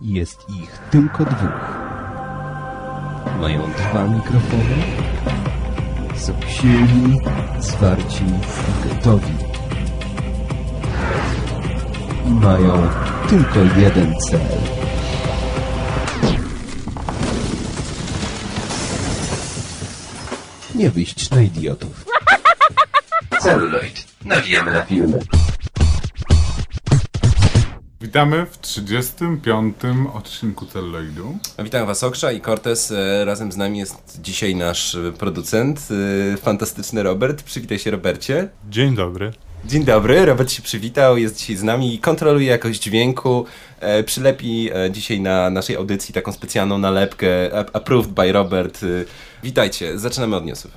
Jest ich tylko dwóch. Mają dwa mikrofony. Są silni, zwarci i gotowi. I mają tylko jeden cel. Nie wyjść na idiotów. Celuloid. Nawijamy na filmy. Witamy w 35. odcinku Celluloidu. Witam Was Okrza i Cortez. E, Razem z nami jest dzisiaj nasz producent, e, fantastyczny Robert. Przywitaj się Robercie. Dzień dobry. Dzień dobry, Robert się przywitał, jest dzisiaj z nami i kontroluje jakość dźwięku. E, Przylepi e, dzisiaj na naszej audycji taką specjalną nalepkę ap- Approved by Robert. E, Witajcie, zaczynamy od newsów.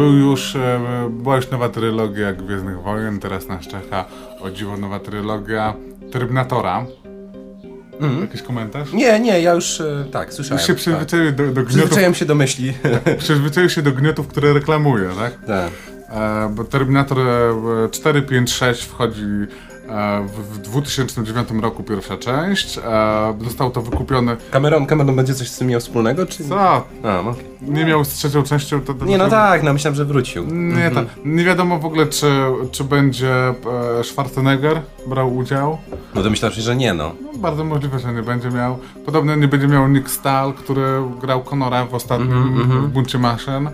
Był już, e, była już nowa trylogia Gwiezdnych Wojen, teraz nas czeka o dziwo nowa trylogia Terminatora. Jakiś komentarz? Nie, nie, ja już e, tak, słyszałem. Już się tak. przyzwyczaiłeś do, do gniotów, Przyzwyczaiłem się do myśli. przyzwyczaiłeś się do gniotów, które reklamuje, tak? tak. E, bo Terminator e, 4, 5, 6 wchodzi w, w 2009 roku pierwsza część. E, zostało to wykupione. Cameron, Cameron będzie coś z tym miał wspólnego, czy... Co? A, no. Nie miał z trzecią częścią. To, to Nie, no to- tak, no myślałem, że wrócił. Nie, to, nie wiadomo w ogóle, czy, czy będzie e, Schwarzenegger brał udział. No to myślałem, że nie, no. No, bardzo możliwe, że nie będzie miał. Podobno nie będzie miał Nick Stahl, który grał Conora w ostatnim w buncie maszyn.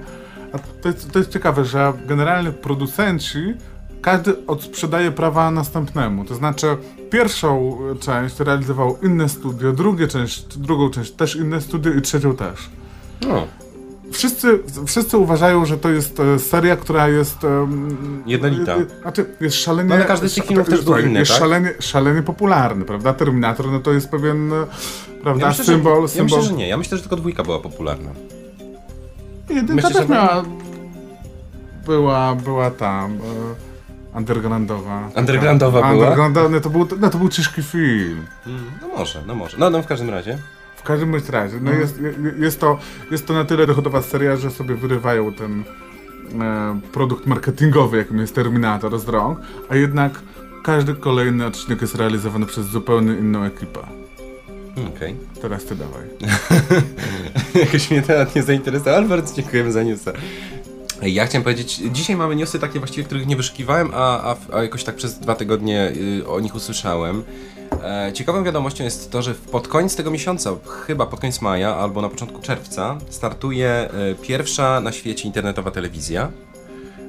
To, jest, to jest ciekawe, że generalnie producenci każdy odsprzedaje prawa następnemu. To znaczy, pierwszą część realizował inne studio, drugie część, drugą część też inne studio i trzecią też. no. Wszyscy, wszyscy uważają, że to jest e, seria, która jest. em, Jednolita. e, Znaczy, jest szalenie. No, ale każdy z tych filmów też był inny, Jest tak? szalenie, szalenie popularny, prawda? Terminator, no to jest pewien. Prawda, Ja myślę, symbol. że, ja symbol. myślę, że nie. Ja myślę, że tylko dwójka była popularna. Jedynka Myślisz, też miała. Była, była tam. E, undergroundowa. Undergroundowa była? Undergroundowa, no to był, no to był ciężki film. No może, no może. No, no w każdym razie. W każdym razie, no jest, je- jest, to, jest to na tyle dochodowa seria, że sobie wyrywają ten e, produkt marketingowy, jakim jest Terminator z rąk, a jednak każdy kolejny odcinek jest realizowany przez zupełnie inną ekipę. Hmm, Okej. Teraz ty dawaj. Jakoś mnie temat nie zainteresował, ale bardzo dziękujemy za newsa. Ja chciałem powiedzieć, dzisiaj mamy newsy takie właściwie, których nie wyszukiwałem, a, a, a jakoś tak przez dwa tygodnie y, o nich usłyszałem. E, ciekawą wiadomością jest to, że pod koniec tego miesiąca, chyba pod koniec maja albo na początku czerwca, startuje y, pierwsza na świecie internetowa telewizja.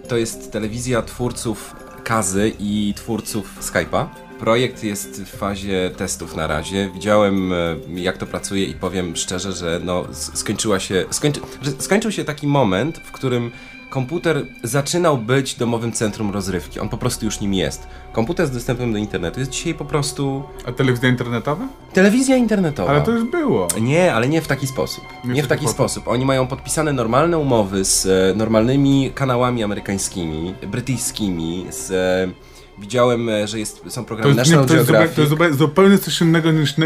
To jest telewizja twórców Kazy i twórców Skype'a. Projekt jest w fazie testów na razie. Widziałem, e, jak to pracuje i powiem szczerze, że no, skończyła się, skończy, skończył się taki moment, w którym komputer zaczynał być domowym centrum rozrywki. On po prostu już nim jest. Komputer z dostępem do internetu jest dzisiaj po prostu A telewizja internetowa? telewizja internetowa. Ale to już było. Nie, ale nie w taki sposób. Nie, w taki sposób. Oni mają podpisane normalne umowy z e, normalnymi kanałami amerykańskimi, brytyjskimi, z... E, widziałem, e, że jest, są To programy jest, nie, National to jest, zupełnie, to jest zupełnie, coś innego niż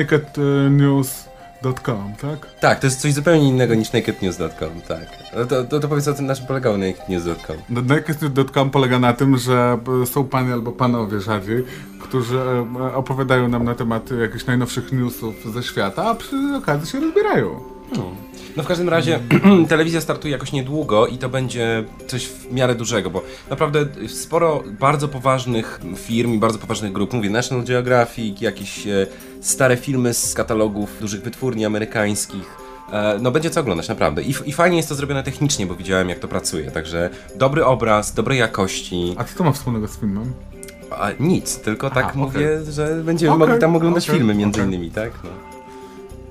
nakednews.com, tak? Tak, to jest coś zupełnie innego niż nakednews.com, tak. No To, to, to powiedz o tym, na czym polegało nakednews.com. No, Nakednews.com polega na tym, że e, są panie albo panowie rzadziej, którzy e, opowiadają nam na temat jakichś najnowszych newsów ze świata, a przy okazji się rozbierają. No w każdym razie telewizja startuje jakoś niedługo i to będzie coś w miarę dużego, bo naprawdę sporo bardzo poważnych firm i bardzo poważnych grup, mówię National Geographic, jakieś e, stare filmy z katalogów dużych wytwórni amerykańskich. E, No będzie co oglądać, naprawdę. I, I fajnie jest to zrobione technicznie, bo widziałem jak to pracuje. Także dobry obraz, dobrej jakości. A co to ma wspólnego z filmem? A nic, tylko tak Aha, mówię, że będziemy Okej, mogli tam oglądać okej, filmy między innymi, tak? No.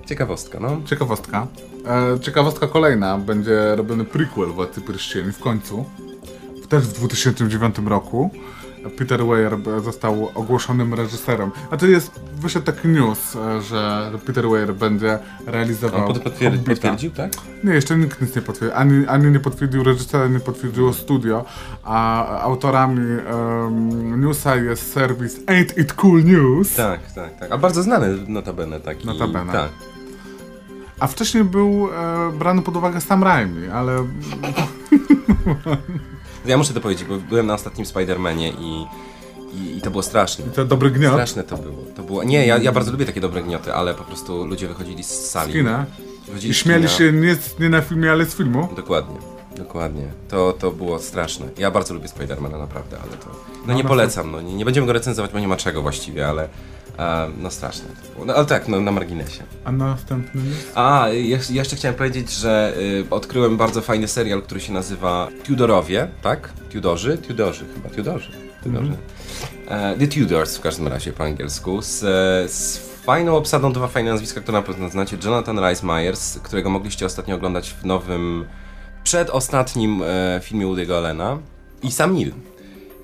Ciekawostka, no. Ciekawostka. E, ciekawostka kolejna, będzie robiony prequel Władcy Pierścieni w końcu. Też w 2009 roku. Peter Weir został ogłoszonym reżyserem. Znaczy jest, wyszedł taki news, e, że Peter Weir będzie realizował On pod- potwier- Hobbita. potwierdził, tak? Nie, jeszcze nikt nic nie potwierdził. Ani, ani nie potwierdził reżysera, nie potwierdziło studio, a autorami em, newsa jest serwis Ain't It Cool News. Tak, tak, tak. A bardzo znany notabene taki. Notabene. Tak. A wcześniej był e, brany pod uwagę Sam Raimi, ale Ja muszę to powiedzieć, bo byłem na ostatnim Spider-Manie i, i, i to było straszne. To dobry gniot. Straszne to było. To było. Nie, ja, ja bardzo lubię takie dobre gnioty, ale po prostu ludzie wychodzili z sali. Z kina. I śmiali kina. się nie, nie na filmie, ale z filmu. Dokładnie. Dokładnie. To, to było straszne. Ja bardzo lubię Spidermana naprawdę, ale to. No, No, nie no, polecam, no nie, nie będziemy go recenzować, bo nie ma czego właściwie, ale. E, no straszne. No ale tak, no na marginesie. A następny? A, jeszcze, jeszcze chciałem powiedzieć, że y, odkryłem bardzo fajny serial, który się nazywa Tudorowie, tak? Tudorzy? Tudorzy, chyba Tudorzy. Tudorzy. E, The Tudors w każdym razie po angielsku. Z, z fajną obsadą, dwa fajne nazwiska, które na pewno znacie. Jonathan Rhys Myers, którego mogliście ostatnio oglądać w nowym, przedostatnim e, filmie Woody'ego Allena. I Sam Neill.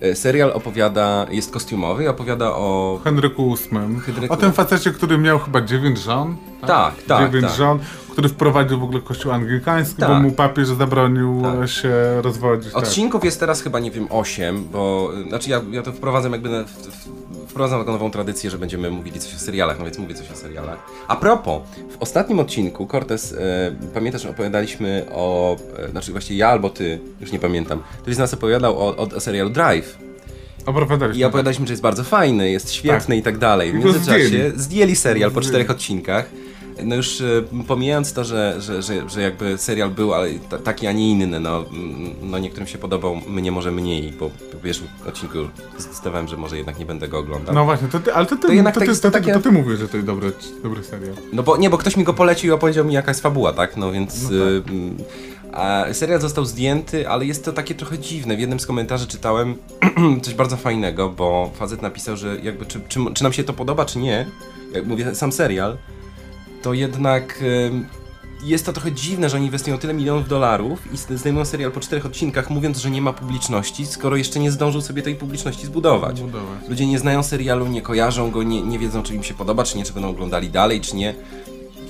E, serial opowiada, jest kostiumowy i opowiada o Henryku VIII. Henryku- O tym facecie, który miał chyba dziewięć żon. Tak, tak, Dziewięć tak. żon, który wprowadził w ogóle kościół anglikański, bo Tak. mu papież zabronił Tak. się rozwodzić. Tak. Odcinków jest teraz chyba, nie wiem, 8, bo znaczy ja, ja to wprowadzam jakby, na, w, w, wprowadzam taką nową tradycję, że będziemy mówili coś o serialach, no więc mówię coś o serialach. A propos, w ostatnim odcinku, Cortez, e, pamiętasz, opowiadaliśmy o, e, znaczy właściwie ja albo ty, już nie pamiętam, ktoś z nas opowiadał o, o, o serialu Drive Opowiadaliśmy. i opowiadaliśmy, że jest bardzo fajny, jest świetny i tak dalej. W międzyczasie zdjęli. zdjęli serial po czterech odcinkach. No już e, pomijając to, że, że, że, że jakby serial był ale ta- taki, a nie inny, no, no niektórym się podobał, mnie może mniej, bo po pierwszym odcinku zdecydowałem, że może jednak nie będę go oglądał. No właśnie, to ty, ale to ty, To jednak to, tak ty, jest to, takie- to ty mówisz, że to jest dobry, dobry serial. No bo nie, bo ktoś mi go polecił i opowiedział mi jaka jest fabuła, tak? No więc. No y, mm, a serial został zdjęty, ale jest to takie trochę dziwne. W jednym z komentarzy czytałem coś bardzo fajnego, bo facet napisał, że jakby czy, czy, czy nam się to podoba, czy nie, jak mówię, sam serial, to jednak jest to trochę dziwne, że oni inwestują tyle milionów dolarów i zdejmują serial po czterech odcinkach, mówiąc, że nie ma publiczności, skoro jeszcze nie zdążył sobie tej publiczności zbudować. Zbudować. Ludzie nie znają serialu, nie kojarzą go, nie, nie wiedzą, czy im się podoba, czy nie, czy będą oglądali dalej, czy nie.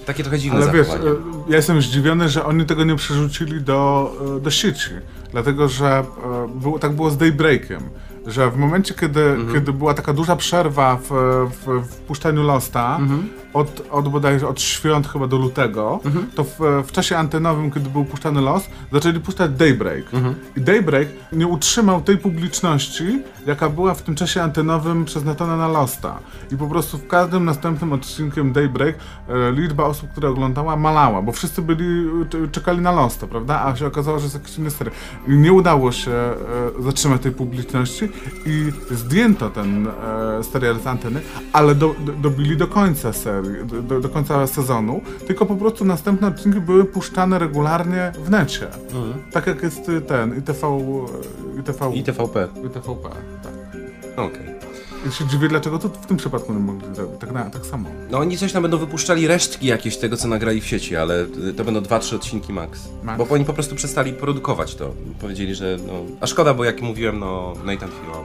Takie trochę dziwne Ale wiesz, zachowanie. e, ja jestem zdziwiony, że oni tego nie przerzucili do, e, do sieci. Dlatego, że e, było, tak było z Daybreakiem. Że w momencie, kiedy, Mhm. kiedy była taka duża przerwa w, w, w puszczaniu Losta, Mhm. od, od bodajże od świąt chyba do lutego, Mhm. to w, w czasie antenowym, kiedy był puszczany Lost, zaczęli puszczać Daybreak. Mhm. I Daybreak nie utrzymał tej publiczności, jaka była w tym czasie antenowym przeznaczona na Losta. I po prostu w każdym następnym odcinkiem Daybreak e, liczba osób, które oglądała, malała, bo wszyscy byli, cze- czekali na Losta, prawda? A się okazało, że jest jakiś inny serial. I nie udało się e, zatrzymać tej publiczności i zdjęto ten e, serial z anteny, ale do, do, dobili do końca serii, do, do, końca sezonu, tylko po prostu następne odcinki były puszczane regularnie w necie. Tak jak jest ten ITV, y, ITV, I TVP. ITVP. Tak. Okej. Ja się dziwię, dlaczego to w tym przypadku nie mogli zrobić. Tak, na, tak samo. No oni coś tam będą wypuszczali resztki jakieś tego, co nagrali w sieci, ale y, to będą 2-3 odcinki max. Max. Bo oni po prostu przestali produkować to. Powiedzieli, że no... A szkoda, bo jak mówiłem, no Nathan Filon.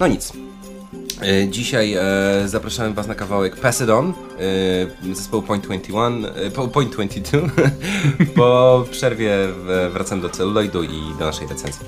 No nic. E, Dzisiaj e, zapraszałem Was na kawałek Pass It On e, zespołu Point 21, e, po- Point 22. po przerwie wracam do celuloidu i do naszej recenzji.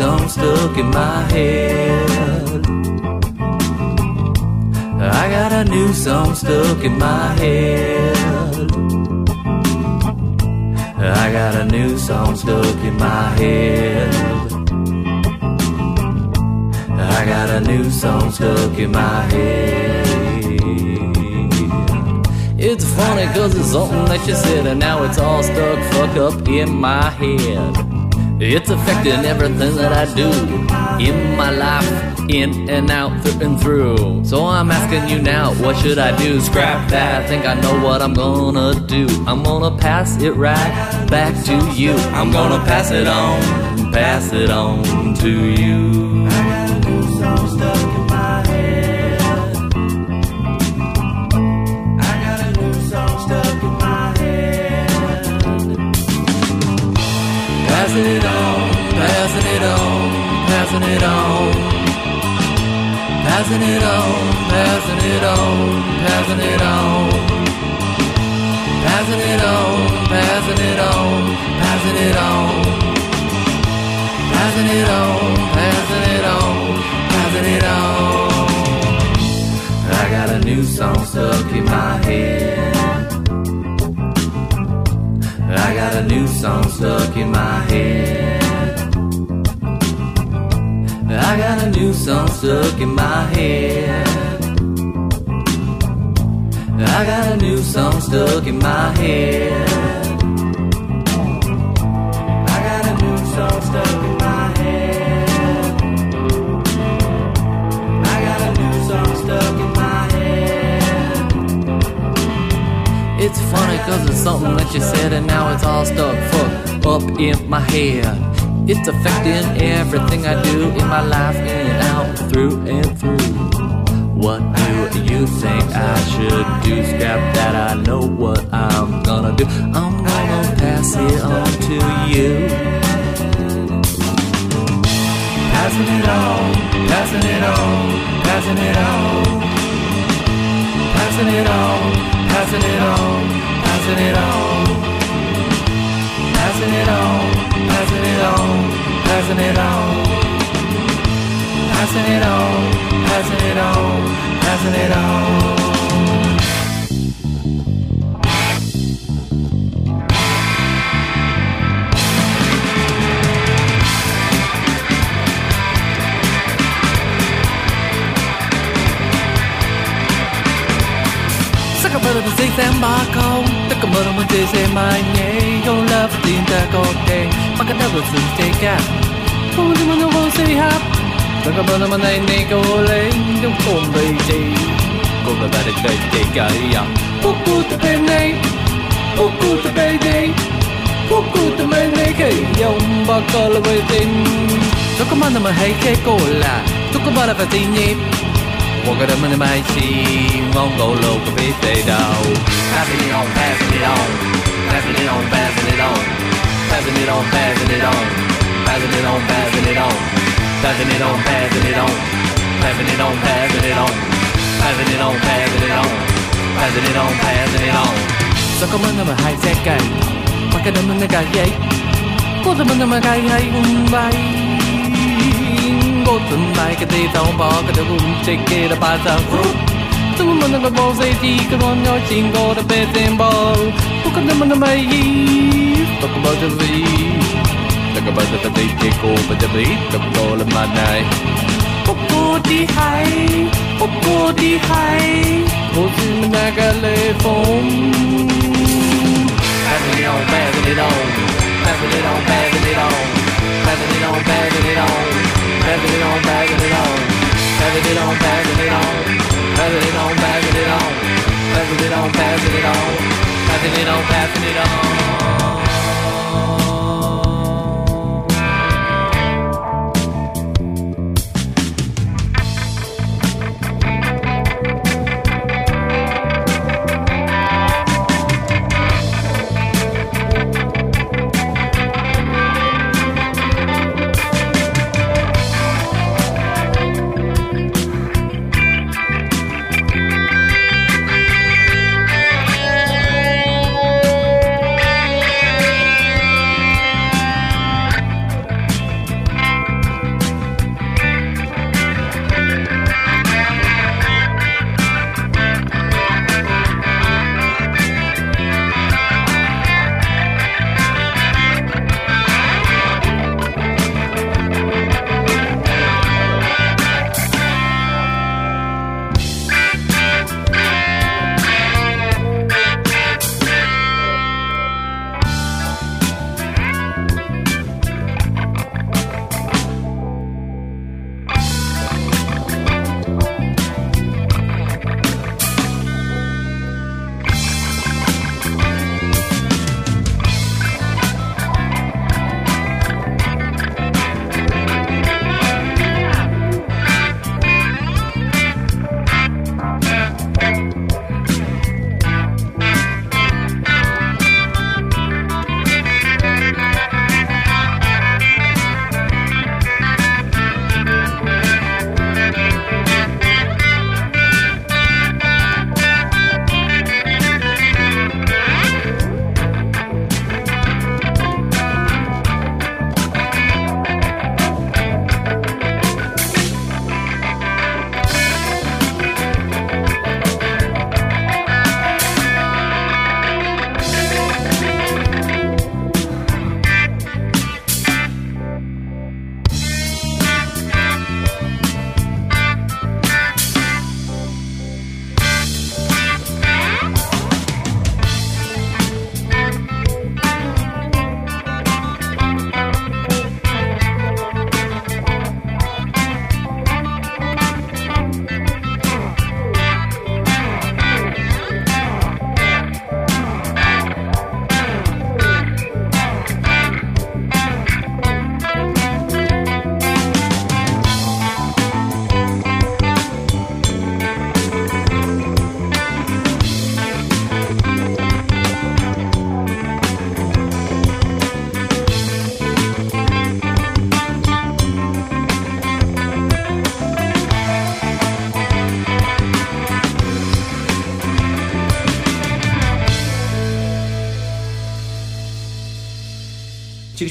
Song stuck in my head. I got a new song stuck in my head. I got a new song stuck in my head. I got a new song stuck in my head. It's funny cause it's something that you said and now it's all stuck fucked up in my head. It's affecting everything that I do in my life, in and out, through and through. So I'm asking you now, what should I do? Scrap that, I think I know what I'm gonna do. I'm gonna pass it right back to you. I'm gonna pass it on, pass it on to you. Stuck in my head. I got a new song stuck in my head. I got a new song stuck in my head. I got a new song stuck in my head. It's funny cause it's something that you said and now it's all stuck fucked up in my head. It's affecting everything I do in my life, in and out, through and through. What do you think I should do? Scrap that, I know what I'm gonna do. I'm gonna pass it on to you. Passing it on, passing it on, passing it on. Passing it on, passing it on, passing it on. Passing it on, passing it on, passing it on. Passing it on, passing it on, passing it on. Sắc bơ là gì xem ba câu Tất cả gon' love in the cold day Mà cái đâu sự thế cả. Không thể mà nó không say hấp. Tôi có bao nhiêu mà này này có lấy Đông không bị gì Cô bà bà được đầy đầy cả ya Bố cô tự bê này Bố cô tự bê này Bố cô tự bê này Kể dòng bà có là bê tình. Tôi có bao nhiêu mà hãy kê cô là Tôi có bao nhiêu mà tình nhịp. 我觉得没那么希望，我路可比谁到。Happy on, happy on. passing it on, passing it on. Passing it on, passing it on. Passing it on, passing it on. Passing it on, passing it on. Passing it on, passing it on. Passing it on, passing it on. Passing it on, passing it on. そこものむはい世界。バカどものがイェイ。子供のまがいはいうんばい。ごつんないけていたおばあかでうんちけらばさ。怎么能够帮谁提个乱要经过的白天包？不可能么那么一，不可能就是一。那个巴掌的这结果不就被那个了嘛奈？不过的海，不过的海，我是那个雷锋。Passing it on, passing it on, passing it on, passing it on, passing it on, passing it on. Passing it on, passing it on, passing it on, passing it on, passing it on, passing it on, passing it on, passing it on, passing it on, passing it on.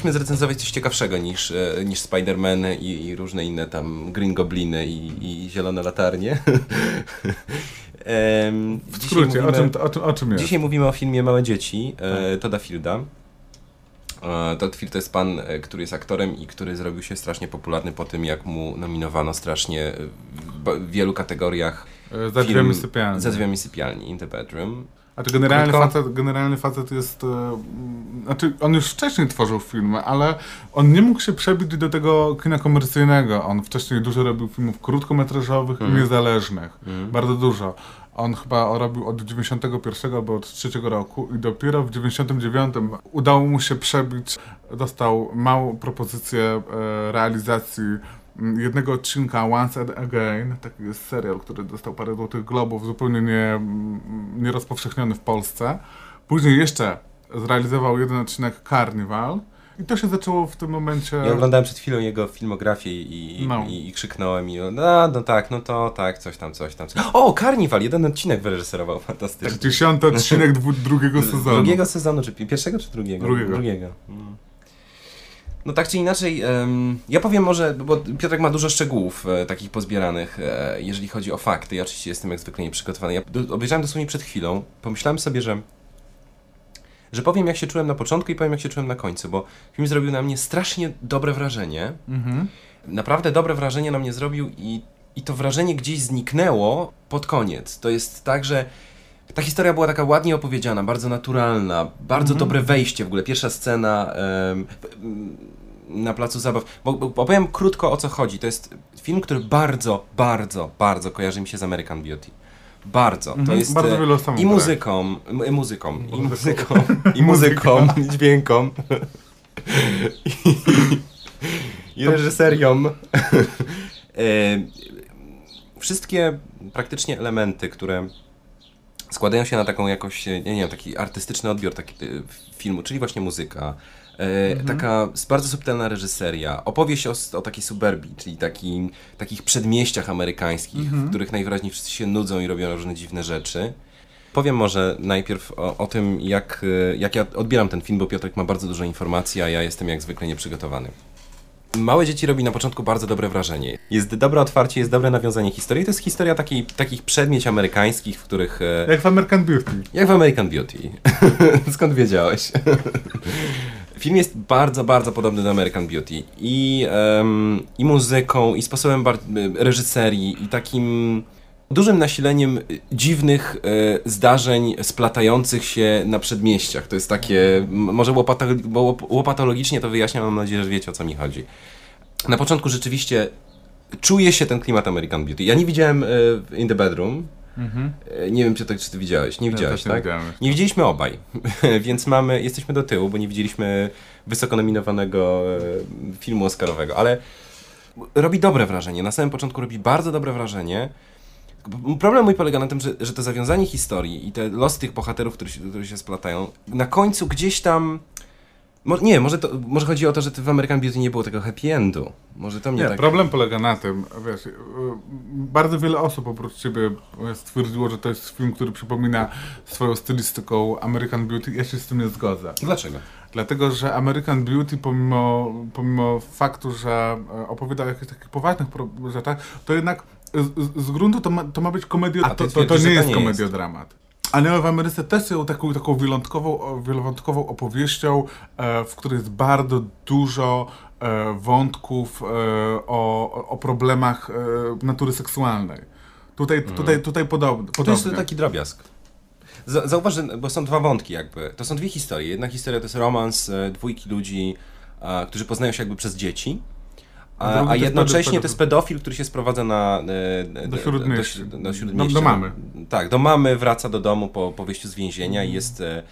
Chcieliśmy zrecenzować coś ciekawszego niż, e, niż Spider-Man i, i różne inne tam Green Gobliny i, i Zielone Latarnie. W skrócie, o mówimy- czym, o, czym, o czym jest? Dzisiaj mówimy o filmie Małe Dzieci e, Tak. Toda Fielda. E, Todd Field to jest pan, e, który jest aktorem i który zrobił się strasznie popularny po tym, jak mu nominowano strasznie w wielu kategoriach E, Za drzwiami sypialni. Za drzwiami sypialni, In the Bedroom. To generalny Krótko? facet, generalny facet jest. E, mm, znaczy, on już wcześniej tworzył filmy, ale on nie mógł się przebić do tego kina komercyjnego. On wcześniej dużo robił filmów krótkometrażowych Mhm. i niezależnych. Bardzo dużo. On chyba robił od 91 albo od 3 roku i dopiero w 99 udało mu się przebić. Dostał małą propozycję e, realizacji mm, jednego odcinka Once and Again, taki jest serial, który dostał parę złotych globów, zupełnie nie, mm, nie rozpowszechniony w Polsce. Później jeszcze zrealizował jeden odcinek Carnival i to się zaczęło w tym momencie... Ja oglądałem przed chwilą jego filmografię i, No. i, i krzyknąłem i no, no tak, no to tak, coś tam, coś tam. Coś. O, Karniwal, jeden odcinek wyreżyserował, Tak, fantastycznie. dziesiąty odcinek drugiego sezonu. Drugiego sezonu, czy pi- pierwszego, czy drugiego? Drugiego. Drugiego. Mm. No tak czy inaczej, ja powiem może, bo Piotrek ma dużo szczegółów e, takich pozbieranych, e, jeżeli chodzi o fakty. Ja oczywiście jestem jak zwykle nieprzygotowany. Ja do, obejrzałem dosłownie przed chwilą, pomyślałem sobie, że że powiem jak się czułem na początku i powiem jak się czułem na końcu, bo film zrobił na mnie strasznie dobre wrażenie. Mhm. Naprawdę dobre wrażenie na mnie zrobił i, i to wrażenie gdzieś zniknęło pod koniec. To jest tak, że ta historia była taka ładnie opowiedziana, bardzo naturalna, bardzo dobre wejście w ogóle. Pierwsza scena m, na placu zabaw. Bo, bo opowiem krótko o co chodzi. To jest film, który bardzo, bardzo, bardzo kojarzy mi się z American Beauty. Bardzo. To Mhm, jest bardzo e, wieloosobowe. i muzyką, m- muzyką, i Muzyką. muzyką, i muzyką, dźwięką. I, i reżyserią. E, Wszystkie praktycznie elementy, które składają się na taką jakoś, nie, nie wiem, taki artystyczny odbiór taki, e, filmu, czyli właśnie muzyka, e, taka s- bardzo subtelna reżyseria, opowieść o, o takiej suburbii, czyli taki, takich przedmieściach amerykańskich, w których najwyraźniej wszyscy się nudzą i robią różne dziwne rzeczy. Powiem może najpierw o, o tym, jak, e, jak ja odbieram ten film, bo Piotrek ma bardzo dużo informacji, a ja jestem jak zwykle nieprzygotowany. Małe dzieci robi na początku bardzo dobre wrażenie. Jest dobre otwarcie, jest dobre nawiązanie historii. To jest historia takiej, takich przedmieć amerykańskich, w których. e, Jak w American Beauty. Jak w American Beauty. Skąd wiedziałeś? Film jest bardzo, bardzo podobny do American Beauty. I, em, i muzyką, i sposobem bar- reżyserii, i takim dużym nasileniem y, dziwnych e, zdarzeń splatających się na przedmieściach. To jest takie, może łopato- bo łop- łopatologicznie to wyjaśniam, mam nadzieję, że wiecie o co mi chodzi. Na początku rzeczywiście czuje się ten klimat American Beauty. Ja nie widziałem e, In the Bedroom. E, Nie wiem, czy, to, czy ty widziałeś. Nie widziałeś, też nie tak? Nie widzieliśmy obaj, więc mamy, jesteśmy do tyłu, bo nie widzieliśmy wysoko nominowanego e, filmu Oscarowego, ale robi dobre wrażenie. Na samym początku robi bardzo dobre wrażenie. Problem mój polega na tym, że, że to zawiązanie historii i te losy tych bohaterów, które się, które się splatają, na końcu gdzieś tam. Mo, nie, może, to, może chodzi o to, że w American Beauty nie było tego happy endu. Może to mnie Nie, tak. problem polega na tym, wiesz, y, bardzo wiele osób oprócz ciebie stwierdziło, że to jest film, który przypomina swoją stylistyką American Beauty. Ja się z tym nie zgodzę. Dlaczego? Dlatego, że American Beauty, pomimo, pomimo faktu, że e, opowiada o jakichś takich poważnych rzeczach, to jednak z, z- gruntu to ma, to ma być komedia, A to, to, to nie jest komediodramat. Ale w Ameryce też są taką, taką wielowątkową, opowieścią, e, w której jest bardzo dużo e, wątków e, o, o- problemach natury seksualnej. Tutaj, tutaj, tutaj podobnie. Mhm. To jest podobnie. taki drobiazg. Za- Zauważ, bo są dwa wątki jakby. To są dwie historie. Jedna historia to jest romans dwójki ludzi, którzy poznają się jakby przez dzieci. A A, jednocześnie to jest pedofil, który się sprowadza na, e, Do śródmieścia. Do, do. Do- do mamy. Tak, do mamy, wraca do domu po, po wyjściu z więzienia i jest e,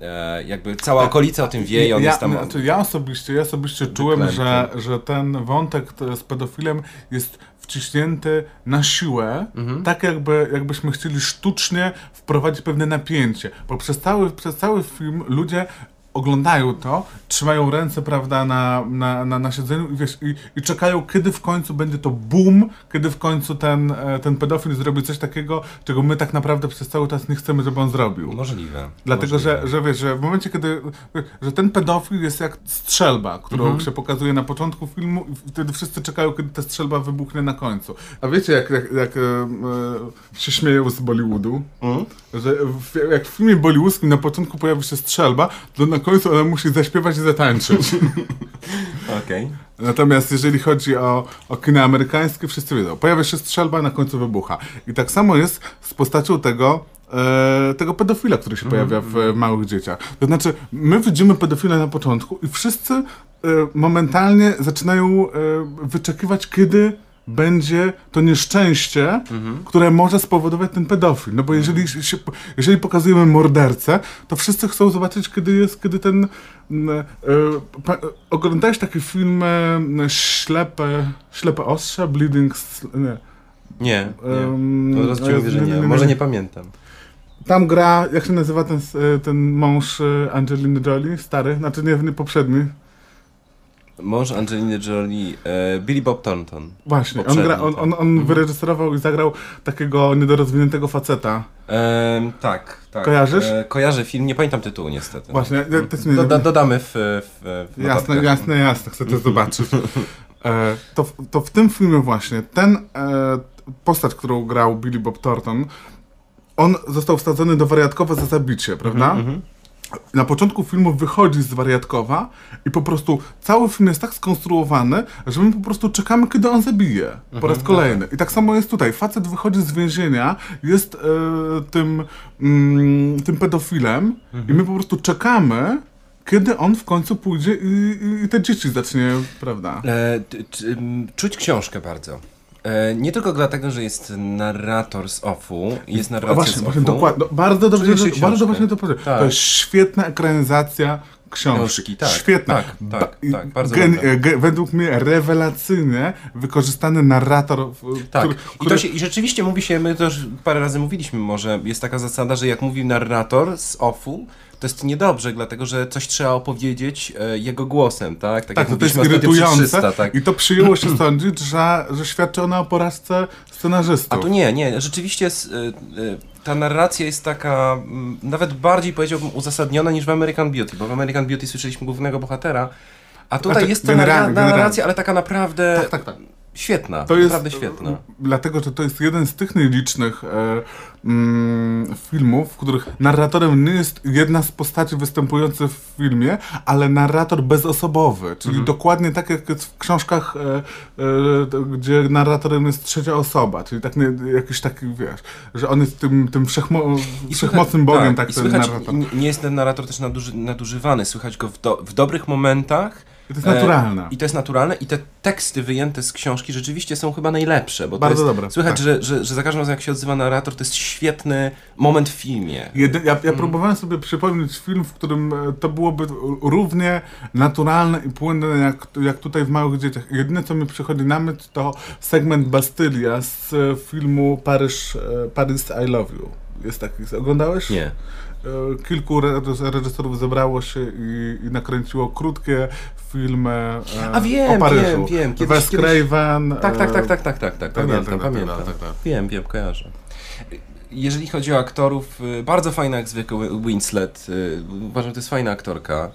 e, jakby cała okolica o tym wie i on ja, jest tam... Znaczy ja osobiście, ja osobiście czułem, że, że ten wątek z pedofilem jest wciśnięty na siłę, Mhm. tak jakby, jakbyśmy chcieli sztucznie wprowadzić pewne napięcie. Bo przez cały, przez cały film ludzie oglądają to, trzymają ręce, prawda, na, na, na, na siedzeniu i, wiesz, i, i czekają, kiedy w końcu będzie to boom, kiedy w końcu ten, e, ten pedofil zrobi coś takiego, czego my tak naprawdę przez cały czas nie chcemy, żeby on zrobił. Możliwe. Dlatego, możliwe. że, że wiesz, że w momencie, kiedy, że ten pedofil jest jak strzelba, którą Mhm. się pokazuje na początku filmu i wtedy wszyscy czekają, kiedy ta strzelba wybuchnie na końcu. A wiecie, jak, jak, jak e, e, się śmieją z Bollywoodu? Mhm. Że w, jak w filmie bollywoodzkim na początku pojawi się strzelba, to na końcu ona musi zaśpiewać i zatańczyć. Okej. Natomiast jeżeli chodzi o, o kino amerykańskie, wszyscy wiedzą, pojawia się strzelba, na końcu wybucha. I tak samo jest z postacią tego, e, tego pedofila, który się pojawia w e, małych dzieciach. To znaczy, my widzimy pedofila na początku i wszyscy e, momentalnie zaczynają e, wyczekiwać, kiedy będzie to nieszczęście, które może spowodować ten pedofil. No bo jeżeli, się, jeżeli pokazujemy mordercę, to wszyscy chcą zobaczyć, kiedy jest, kiedy ten... E, pa, oglądałeś takie filmy mm, ślepe, ślepe ostrze, Bleeding... Nie. Nie, nie. Ci e, mówię, że nie, Może nie. pamiętam. Tam gra, jak się nazywa ten, e, ten mąż e, Angeliny Jolie? Stary? Znaczy nie, nie poprzedni. Mąż Angeliny Jolie, e, Billy Bob Thornton. Właśnie, on, gra, on, tak. on, on wyreżyserował i zagrał takiego niedorozwiniętego faceta. Em, tak, tak. Kojarzysz? E, kojarzę film, nie pamiętam tytułu niestety. Właśnie, ja też nie, Doda, dodamy w, w, w Jasne, notatkach. jasne, jasne, chcę to zobaczyć. E, to, w- to w tym filmie właśnie ten e, postać, którą grał Billy Bob Thornton, on został wsadzony do wariatkowa za zabicie, prawda? Na początku filmu wychodzi z wariatkowa i po prostu cały film jest tak skonstruowany, że my po prostu czekamy, kiedy on zabije po raz kolejny. I tak samo jest tutaj. Facet wychodzi z więzienia, jest e, tym, mm, tym pedofilem i my po prostu czekamy, kiedy on w końcu pójdzie i, i, te dzieci zacznie, prawda? E, czuć książkę bardzo. E, nie tylko dlatego, że jest narrator z OFU, jest A narracja właśnie, z właśnie, OFU. dokładnie. No, bardzo dobrze, że, bardzo właśnie to powiedzieć. Tak. To jest świetna ekranizacja książki. Książki, tak, Świetna. tak, tak, tak, bardzo gen- dobra. e, ge- Według mnie rewelacyjnie wykorzystany narrator, Tak, który, I, który się, i rzeczywiście mówi się, my to już parę razy mówiliśmy może, jest taka zasada, że jak mówi narrator z OFU, to jest niedobrze, dlatego że coś trzeba opowiedzieć e, jego głosem, tak? tak, jak to, to jest irytujące 300, tak? i to przyjęło się sądzić, że, że świadczy ona o porażce scenarzystów. A tu nie, nie, rzeczywiście y, y, ta narracja jest taka mm, nawet bardziej powiedziałbym uzasadniona niż w American Beauty, bo w American Beauty słyszeliśmy głównego bohatera, a tutaj Znaczy, jest generalnie. narracja, ale taka naprawdę Tak, tak, tak. Świetna, To jest naprawdę świetna. Dlatego, że to jest jeden z tych nielicznych e, mm, filmów, w których narratorem nie jest jedna z postaci występujących w filmie, ale narrator bezosobowy, czyli Mhm. dokładnie tak jak jest w książkach, e, e, gdzie narratorem jest trzecia osoba, czyli tak nie, jakiś taki, wiesz, że on jest tym, tym wszechmo, wszechmocnym Bogiem, tak, i ten słychać, narrator. nie- Nie jest ten narrator też naduży, nadużywany, słychać go w, do, w dobrych momentach. I to jest naturalne. E, I to jest naturalne i te teksty wyjęte z książki rzeczywiście są chyba najlepsze, bo Bardzo dobre, słychać, tak. że, że, że za każdym razem jak się odzywa narrator, to jest świetny moment w filmie. Jedy, ja, ja próbowałem sobie przypomnieć film, w którym e, to byłoby równie naturalne i płynne jak, jak tutaj w Małych Dzieciach. Jedyne, co mi przychodzi na myśl, to segment Bastylia z e, filmu Paryż, Paris I Love You. Jest taki, oglądałeś? Nie. E, Kilku re- reżyserów zebrało się i, i nakręciło krótkie filmy e, A wiem, o Paryżu. wiem, wiem. Kiedyś- Wes kiedyś- Craven. Tak, tak, e, tak, tak, tak, tak, tak, tak, pamiętam, tak, tak, pamiętam. tak, tak, tak. Wiem, wiem, kojarzę. Jeżeli chodzi o aktorów, y, bardzo fajna jak zwykle Winslet. Uważam, że to jest fajna aktorka.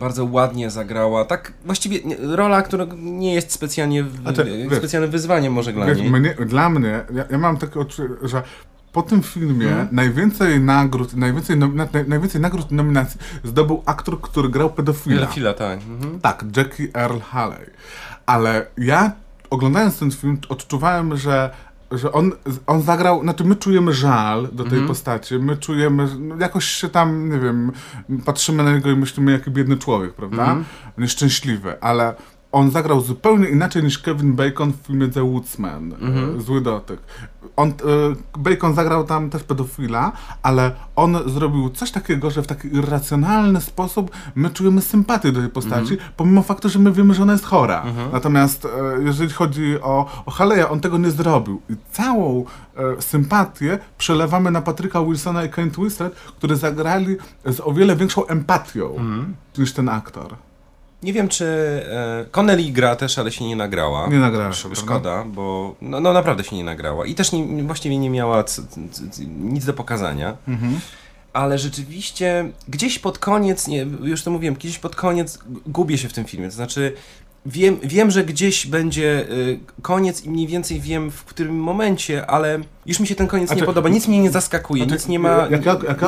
Bardzo ładnie zagrała. Tak, właściwie rola, która nie jest specjalnie, w- A te- y, wiesz, specjalnym wyzwaniem może dla niej. mnie, dla mnie, ja, ja mam takie odczucie, że po tym filmie Mhm. najwięcej nagród, najwięcej, nomina, naj, najwięcej nagród nominacji zdobył aktor, który grał pedofila. Chwila, tak. Mhm. Tak, Jackie Earl Haley. Ale ja oglądając ten film odczuwałem, że że on, on zagrał, znaczy my czujemy żal do tej postaci, my czujemy, no jakoś się tam, nie wiem, patrzymy na niego i myślimy, jaki biedny człowiek, prawda? Nieszczęśliwy, ale on zagrał zupełnie inaczej niż Kevin Bacon w filmie The Woodsman, e, Zły dotyk. On, e, Bacon zagrał tam też pedofila, ale on zrobił coś takiego, że w taki irracjonalny sposób my czujemy sympatię do tej postaci, pomimo faktu, że my wiemy, że ona jest chora. Natomiast e, jeżeli chodzi o, o Haleya, on tego nie zrobił. I całą e, sympatię przelewamy na Patryka Wilsona i Kate Winslet, którzy zagrali z o wiele większą empatią niż ten aktor. Nie wiem, czy e, Connelly gra też, ale się nie nagrała. Nie nagrała się, Sz- prawda? Szkoda, bo no, no naprawdę się nie nagrała. I też nie, właściwie nie miała nic do pokazania. Mhm. Ale rzeczywiście gdzieś pod koniec, nie, już to mówiłem, gdzieś pod koniec gu- gubię się w tym filmie. To znaczy wiem, wiem że gdzieś będzie y, koniec i mniej więcej wiem w którym momencie, ale już mi się ten koniec nie podoba. Nic mnie nie zaskakuje, nic nie ma,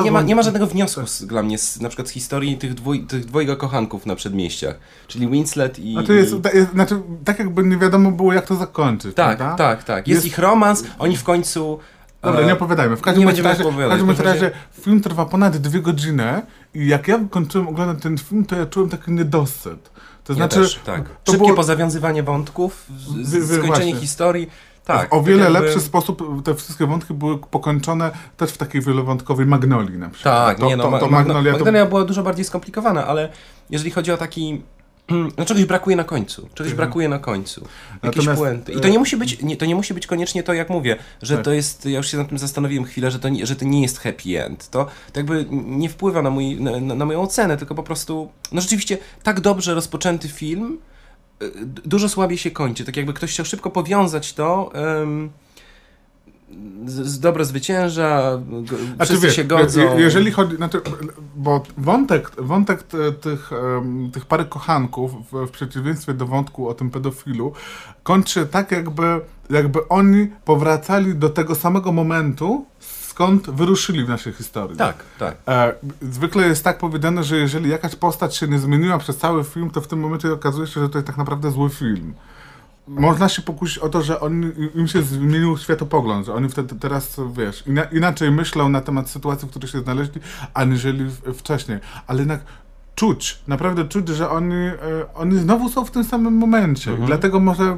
nie ma, nie ma żadnego wniosku z, dla mnie z, na przykład z historii tych, dwój, tych dwojga kochanków na przedmieściach, czyli Winslet i... Jest, i... ta- jest, znaczy, tak jakby nie wiadomo było, jak to zakończyć. Tak, prawda? tak, tak. Jest, Jest- ich romans, oni w końcu... Dobra, e, nie opowiadajmy. W każdym razie, w każdym razie film trwa ponad dwie godziny i jak ja kończyłem oglądać ten film, to ja czułem taki niedosyt. To Ja znaczy, też, tak. to Szybkie było pozawiązywanie wątków, z, wy skończenie właśnie. historii. Tak. o tak wiele jakby- lepszy sposób, te wszystkie wątki były pokończone też w takiej wielowątkowej Magnolii na przykład. Tak, to, nie no, to, to Magnolia, Magnolia to... Magnolia była dużo bardziej skomplikowana, ale jeżeli chodzi o taki... No czegoś brakuje na końcu. Czegoś brakuje na końcu. Jakieś Mhm. Natomiast, puenty. I to e, nie musi być, nie, to nie musi być koniecznie to, jak mówię, że Tak. to jest, ja już się nad tym zastanowiłem chwilę, że to nie, że to nie jest happy end. To, to jakby nie wpływa na, mój, na, na moją ocenę, tylko po prostu, no rzeczywiście, tak dobrze rozpoczęty film, d- dużo słabiej się kończy. Tak jakby ktoś chciał szybko powiązać to. em, z, dobro zwycięża, g- Znaczy, wszyscy się godzą. je- Jeżeli chodzi, znaczy, bo wątek, wątek te- tych, tych pary kochanków, w, w przeciwieństwie do wątku o tym pedofilu, kończy się tak, jakby, jakby oni powracali do tego samego momentu, skąd wyruszyli w naszej historii. Tak, tak. E, zwykle jest tak powiedziane, że jeżeli jakaś postać się nie zmieniła przez cały film, to w tym momencie okazuje się, że to jest tak naprawdę zły film. Można się pokusić o to, że on, im się zmienił światopogląd, że oni wtedy teraz, wiesz, ina, inaczej myślą na temat sytuacji, w której się znaleźli, aniżeli wcześniej. Ale jednak czuć, naprawdę czuć, że oni, e, oni znowu są w tym samym momencie. I dlatego może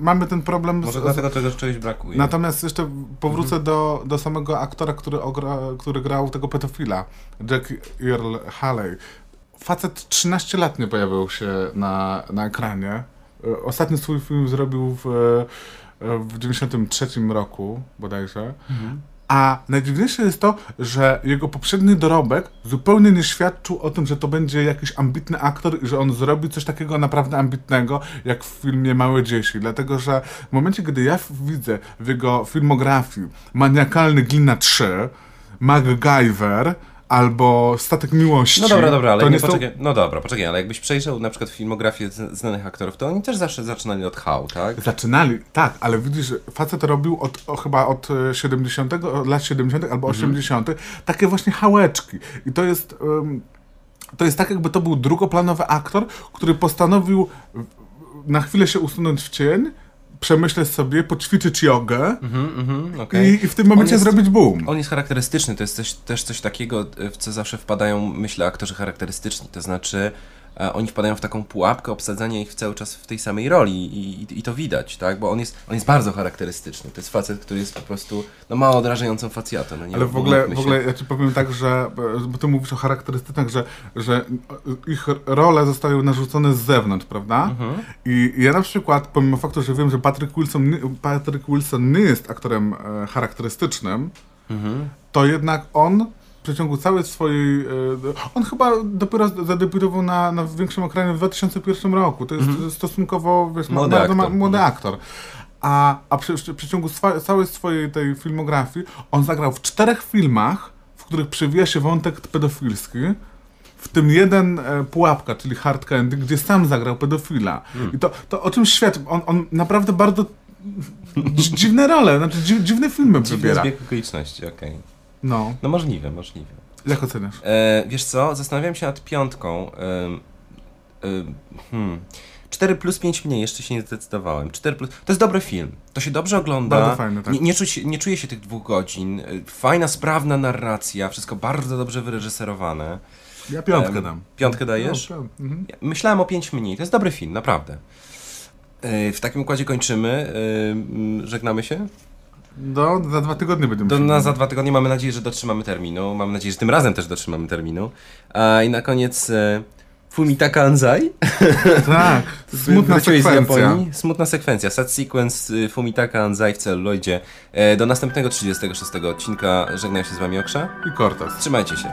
mamy ten problem Mhm. Może z, dlatego czegoś, czegoś brakuje. Natomiast jeszcze powrócę Mhm. do, do samego aktora, który, ogra, który grał tego pedofila, Jack Earl Haley. Facet 13 lat nie pojawił się na, na ekranie. E, Ostatni swój film zrobił w, e, w 93 roku bodajże. Mhm. A najdziwniejsze jest to, że jego poprzedni dorobek zupełnie nie świadczył o tym, że to będzie jakiś ambitny aktor i że on zrobi coś takiego naprawdę ambitnego, jak w filmie Małe Dzieci. Dlatego, że w momencie, kiedy ja widzę w jego filmografii Maniakalny Glina 3, MacGyver albo Statek Miłości, No dobra, dobra, ale to nie, poczekaj. No dobra, poczekaj, ale jakbyś przejrzał na przykład filmografię znanych aktorów, to oni też zawsze zaczynali od How, tak? Zaczynali, tak, ale widzisz, facet robił od, o, chyba od e, 70, od lat 70 albo 80 takie właśnie hałeczki. I to jest, em, to jest tak, jakby to był drugoplanowy aktor, który postanowił na chwilę się usunąć w cień, przemyśleć sobie, poćwiczyć jogę Mhm, mhm, okej. i, i w tym momencie jest- zrobić boom. On jest charakterystyczny, to jest też, też coś takiego, w co zawsze wpadają, myślę, aktorzy charakterystyczni, to znaczy oni wpadają w taką pułapkę obsadzania ich cały czas w tej samej roli i, i, i to widać, tak? Bo on jest, on jest bardzo charakterystyczny, to jest facet, który jest po prostu no, mało odrażającą facjatą. No, Ale w ogóle, w ogóle ja ci powiem tak, że, e, bo ty mówisz o charakterystykach, że, że ich role zostały narzucone z zewnątrz, prawda? Mhm. I ja na przykład, pomimo faktu, że wiem, że Patrick Wilson, nie- Patrick Wilson nie jest aktorem e, charakterystycznym, Mhm. to jednak on przeciągu całej swojej... e, on chyba dopiero zadebiutował na, na większym ekranie w 2001 roku. To jest stosunkowo, wiesz, Młody bardzo ma, aktor. młody aktor. A, a przy, przy swa, całej swojej tej filmografii on zagrał w czterech filmach, w których przewija się wątek pedofilski. W tym jeden e, pułapka, czyli Hard Candy, gdzie sam zagrał pedofila. I to, to o czym świadczy? On, on naprawdę bardzo dzi- dziwne role, znaczy dzi, dziwne filmy Dziwny wybiera. zbieg okoliczności, okej. No, No możliwe, możliwe. jak oceniasz? E, wiesz co, zastanawiałem się nad piątką. em, em, hmm. 4 plus 5 mniej, jeszcze się nie zdecydowałem. 4 plus... To jest dobry film. To się dobrze ogląda. Bardzo fajny, tak. nie, nie, czuć, nie czuję się tych dwóch godzin. E, Fajna, sprawna narracja, wszystko bardzo dobrze wyreżyserowane. Ja piątkę dam. Piątkę dajesz? No, mhm. Myślałem o 5 mniej. To jest dobry film, naprawdę. E, W takim układzie kończymy. E, Żegnamy się. Do, za dwa tygodnie będziemy Do, się- na za dwa tygodnie mamy nadzieję, że dotrzymamy terminu. Mam nadzieję, że tym razem też dotrzymamy terminu. A, I na koniec e, Fumitaka Anzai. Tak, smutna sekwencja. Japonii. Smutna sekwencja. Set sequence y, Fumitaka Anzai w celluloidzie. E, Do następnego 36 odcinka. Żegnam się z wami Oksza. I Cortez. Trzymajcie się.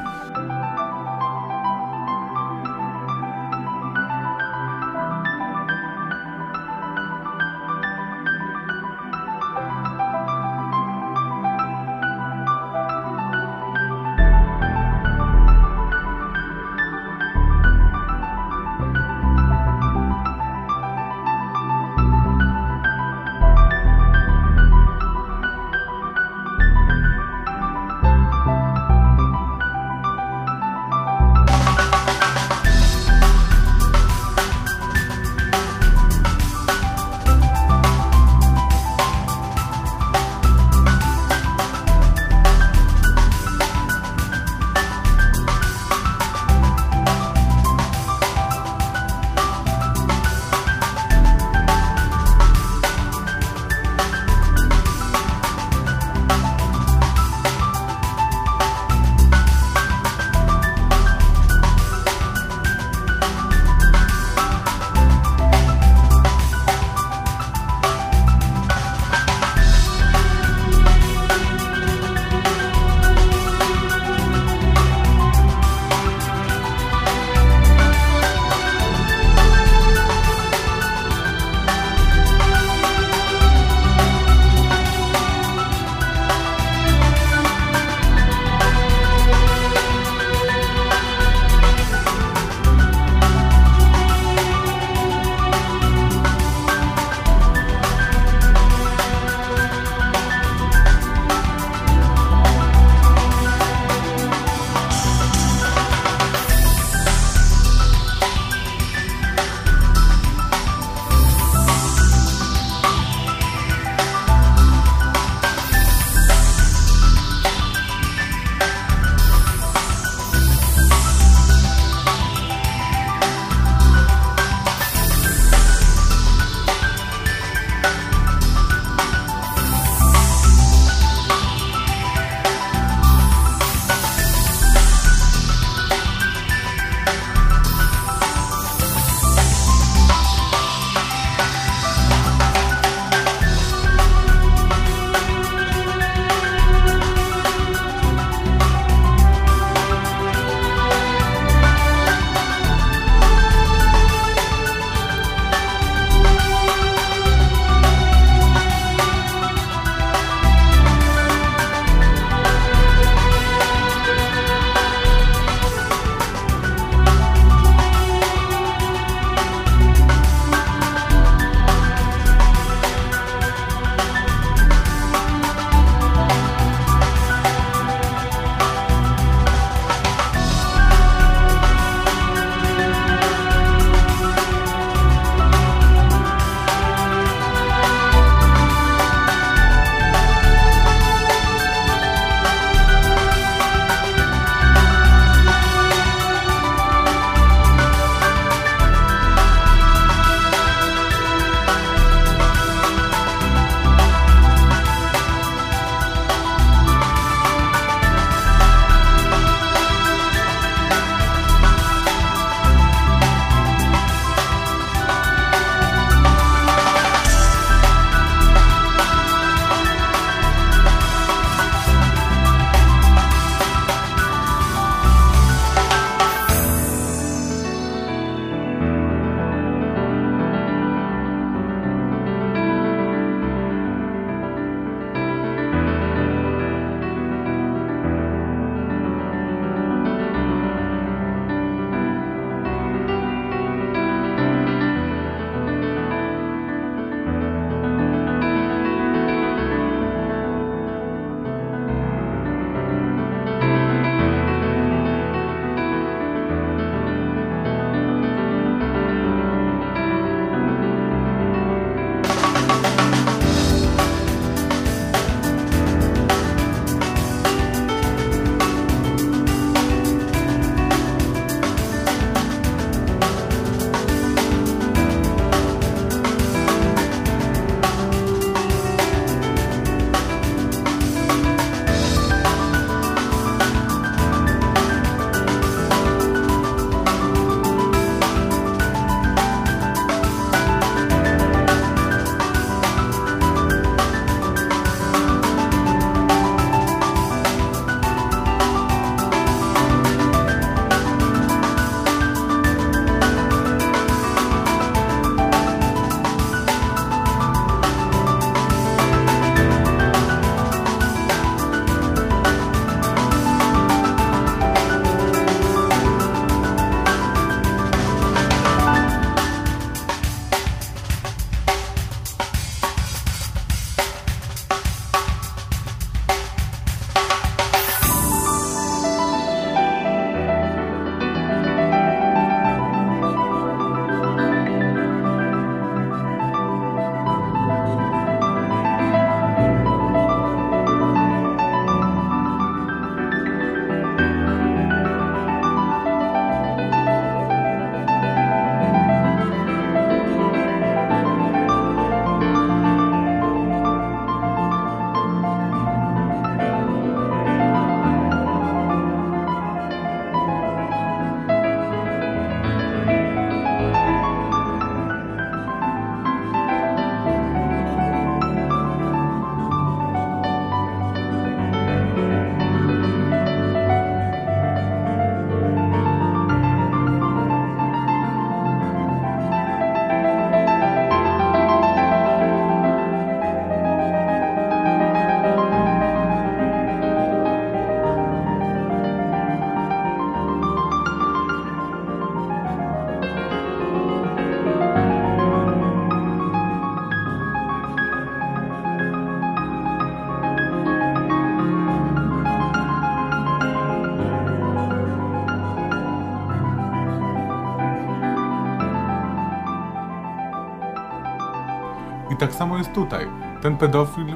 Tak samo jest tutaj. Ten pedofil y,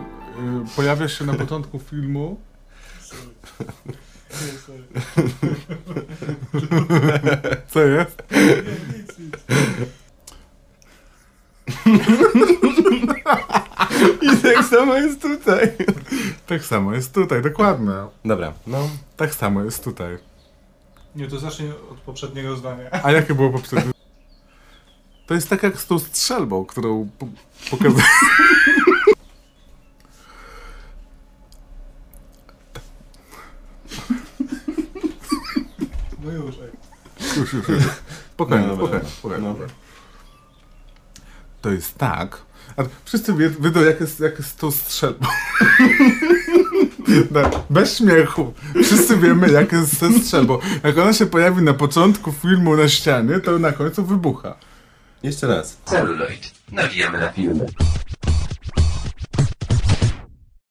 pojawia się na początku filmu. Co jest? I tak samo jest tutaj. Tak samo jest tutaj, dokładnie. Dobra, no. Tak samo jest tutaj. Nie, to zacznij od poprzedniego zdania. A jakie było poprzednie? To jest tak jak z tą strzelbą, którą po pokazałem. No już, ej. Już, już, już. Spokojnie, No dobra. spokojnie, spokojnie. No. spokojnie. To jest tak. A wszyscy wie, wiedzą, jak jest, jak jest tą strzelbą. No, Bez śmiechu. Wszyscy wiemy, jak jest ze strzelbą. Jak ona się pojawi na początku filmu na ścianie, to na końcu wybucha. Jeszcze raz. Celuloid. Nawijamy na filmy.